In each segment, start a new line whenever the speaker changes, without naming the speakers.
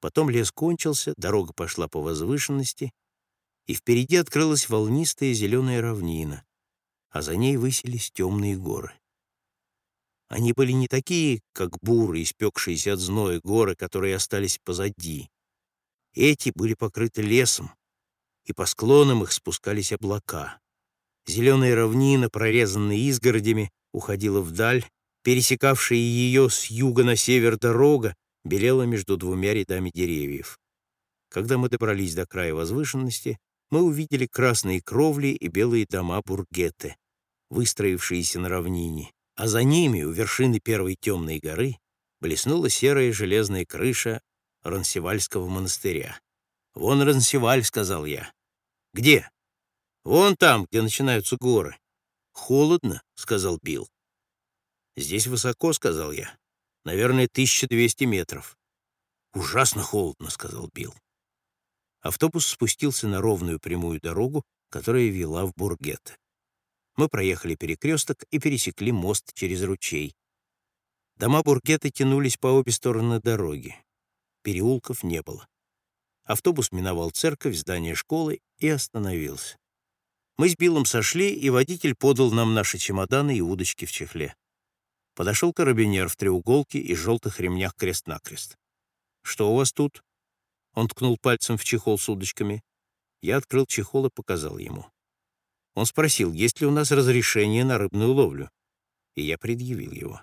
Потом лес кончился, дорога пошла по возвышенности, и впереди открылась волнистая зеленая равнина, а за ней высились темные горы. Они были не такие, как буры, испекшиеся от зноя горы, которые остались позади. Эти были покрыты лесом, и по склонам их спускались облака. Зеленая равнина, прорезанная изгородями, уходила вдаль, пересекавшая ее с юга на север дорога, белела между двумя рядами деревьев. Когда мы добрались до края возвышенности, мы увидели красные кровли и белые дома Бургеты, выстроившиеся на равнине, а за ними, у вершины первой темной горы, блеснула серая железная крыша Рансевальского монастыря. «Вон Рансеваль», — сказал я. «Где?» «Вон там, где начинаются горы». «Холодно», — сказал Билл. «Здесь высоко», — сказал я. Наверное, 1200 метров. Ужасно холодно, сказал Билл. Автобус спустился на ровную прямую дорогу, которая вела в Бургет. Мы проехали перекресток и пересекли мост через ручей. Дома Бургета тянулись по обе стороны дороги. Переулков не было. Автобус миновал церковь, здание школы и остановился. Мы с Биллом сошли, и водитель подал нам наши чемоданы и удочки в чехле. Подошел карабинер в треуголке и желтых ремнях крест-накрест. «Что у вас тут?» Он ткнул пальцем в чехол с удочками. Я открыл чехол и показал ему. Он спросил, есть ли у нас разрешение на рыбную ловлю, и я предъявил его.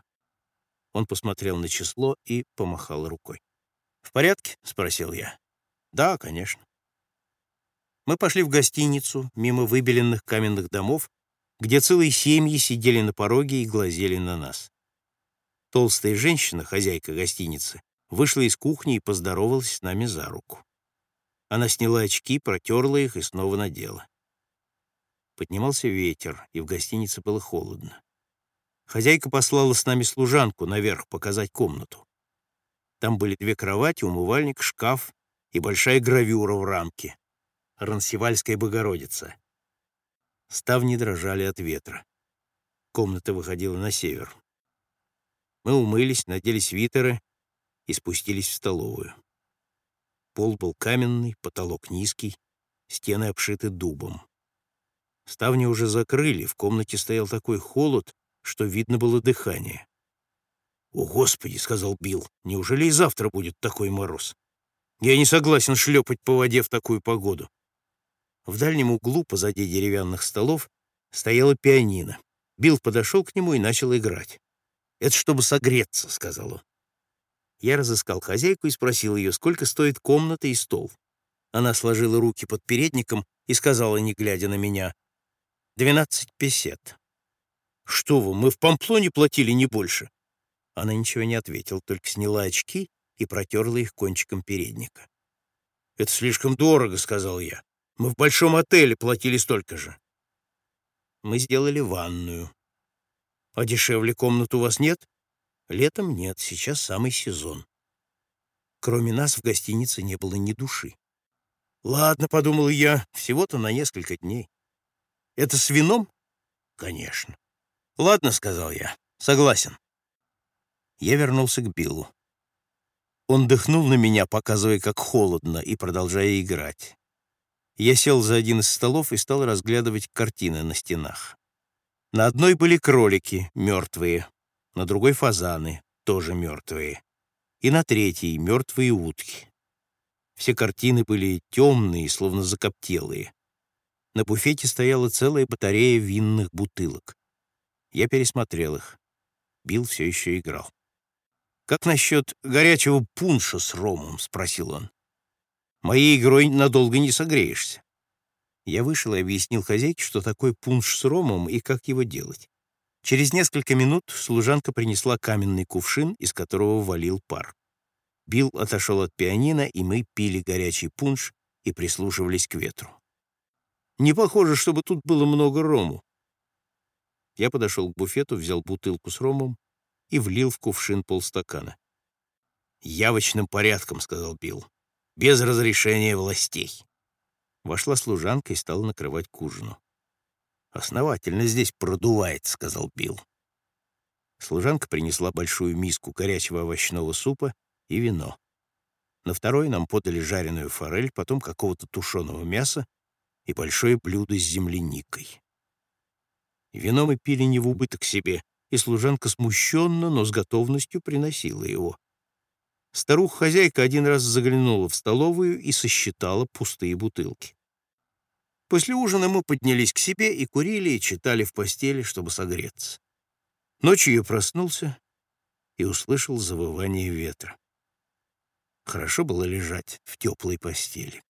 Он посмотрел на число и помахал рукой. «В порядке?» — спросил я. «Да, конечно». Мы пошли в гостиницу, мимо выбеленных каменных домов, где целые семьи сидели на пороге и глазели на нас. Толстая женщина, хозяйка гостиницы, вышла из кухни и поздоровалась с нами за руку. Она сняла очки, протерла их и снова надела. Поднимался ветер, и в гостинице было холодно. Хозяйка послала с нами служанку наверх показать комнату. Там были две кровати, умывальник, шкаф и большая гравюра в рамке. Рансевальская Богородица. Ставни дрожали от ветра. Комната выходила на север. Мы умылись, надели свитеры и спустились в столовую. Пол был каменный, потолок низкий, стены обшиты дубом. Ставни уже закрыли, в комнате стоял такой холод, что видно было дыхание. «О, Господи!» — сказал Билл. «Неужели и завтра будет такой мороз? Я не согласен шлепать по воде в такую погоду». В дальнем углу, позади деревянных столов, стояла пианино. Билл подошел к нему и начал играть. «Это чтобы согреться», — сказал он. Я разыскал хозяйку и спросил ее, сколько стоит комната и стол. Она сложила руки под передником и сказала, не глядя на меня, «Двенадцать песет». «Что вы, мы в Памплоне платили не больше». Она ничего не ответила, только сняла очки и протерла их кончиком передника. «Это слишком дорого», — сказал я. «Мы в большом отеле платили столько же». Мы сделали ванную. А дешевле комнат у вас нет? Летом нет, сейчас самый сезон. Кроме нас в гостинице не было ни души. Ладно, подумал я, всего-то на несколько дней. Это с вином? Конечно. Ладно, сказал я, согласен. Я вернулся к Биллу. Он дыхнул на меня, показывая, как холодно, и продолжая играть. Я сел за один из столов и стал разглядывать картины на стенах. На одной были кролики, мертвые, на другой — фазаны, тоже мертвые, и на третьей — мертвые утки. Все картины были темные, словно закоптелые. На буфете стояла целая батарея винных бутылок. Я пересмотрел их. Билл все еще играл. «Как насчет горячего пунша с ромом?» — спросил он. «Моей игрой надолго не согреешься». Я вышел и объяснил хозяйке, что такое пунш с ромом и как его делать. Через несколько минут служанка принесла каменный кувшин, из которого валил пар. Билл отошел от пианино, и мы пили горячий пунш и прислушивались к ветру. Не похоже, чтобы тут было много рому. Я подошел к буфету, взял бутылку с ромом и влил в кувшин полстакана. «Явочным порядком», — сказал Билл, — «без разрешения властей». Вошла служанка и стала накрывать к ужину. «Основательно здесь продувает», — сказал Билл. Служанка принесла большую миску горячего овощного супа и вино. На второй нам подали жареную форель, потом какого-то тушеного мяса и большое блюдо с земляникой. Вино мы пили не в убыток себе, и служанка смущенно, но с готовностью приносила его. Старуха-хозяйка один раз заглянула в столовую и сосчитала пустые бутылки. После ужина мы поднялись к себе и курили, и читали в постели, чтобы согреться. Ночью я проснулся и услышал завывание ветра. Хорошо было лежать в теплой постели.